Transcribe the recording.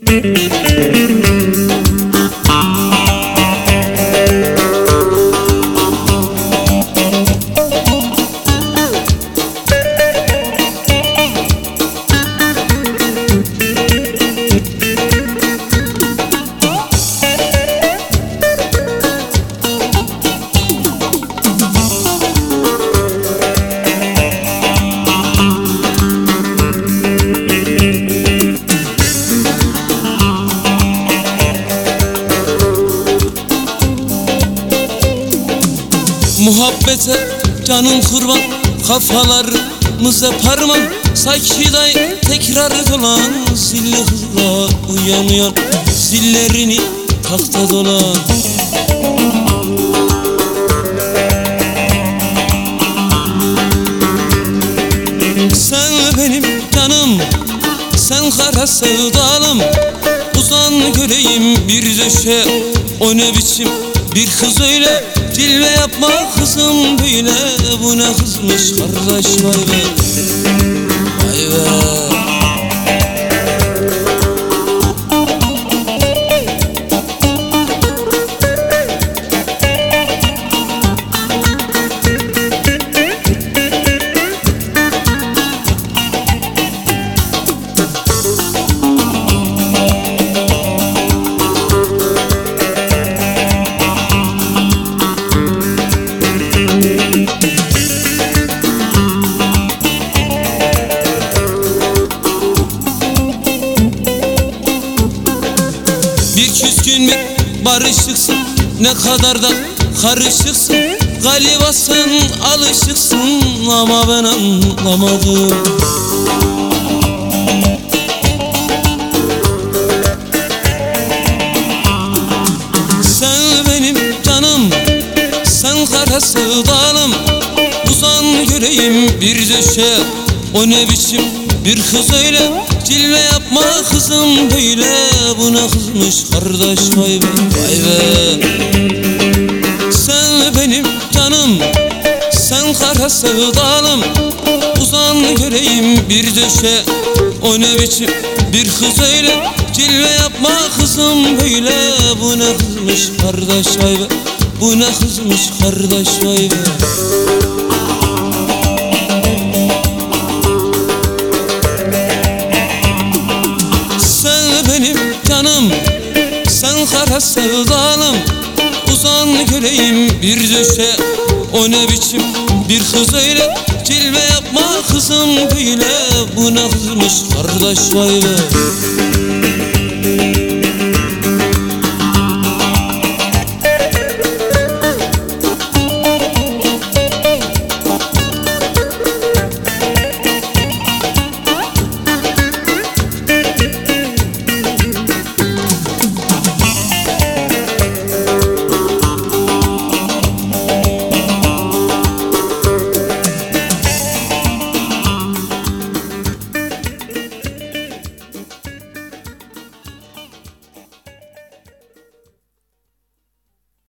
Müzik Muhabbete canım kurban Kafalarımıza parmağım. Sanki day tekrar dolan Zilli hızla uyan uyan Zillerini takta dolan. Sen benim canım Sen kara sevdalım. Uzan göreyim bir döşe O ne biçim bir kız öyle Cilve yapma kızım böyle Bu ne kızmış kardeş vay be. Vay be Bir küskün mü barışıksın. Ne kadar da karışıksın. Galiba sen alışıksın Ama ben anlamadım. Sen benim canım Sen kara sevdalım. Uzan göreyim bir döşe. O ne biçim bir kız öyle? Cilve yapma kızım böyle Bu ne kızmış kardeş vay be vay be. Sen benim canım Sen kara sevdalım. Uzan göreyim bir döşe O ne biçim bir kız öyle. Cilve yapma kızım böyle Bu ne kızmış kardeş vay be. Bu ne kızmış kardeş vay be Sen kara sevdalım Uzan göreyim bir döşe. O ne biçim bir kız öyle? Cilve yapma kızım böyle. Bu ne kızmış kardeş vay be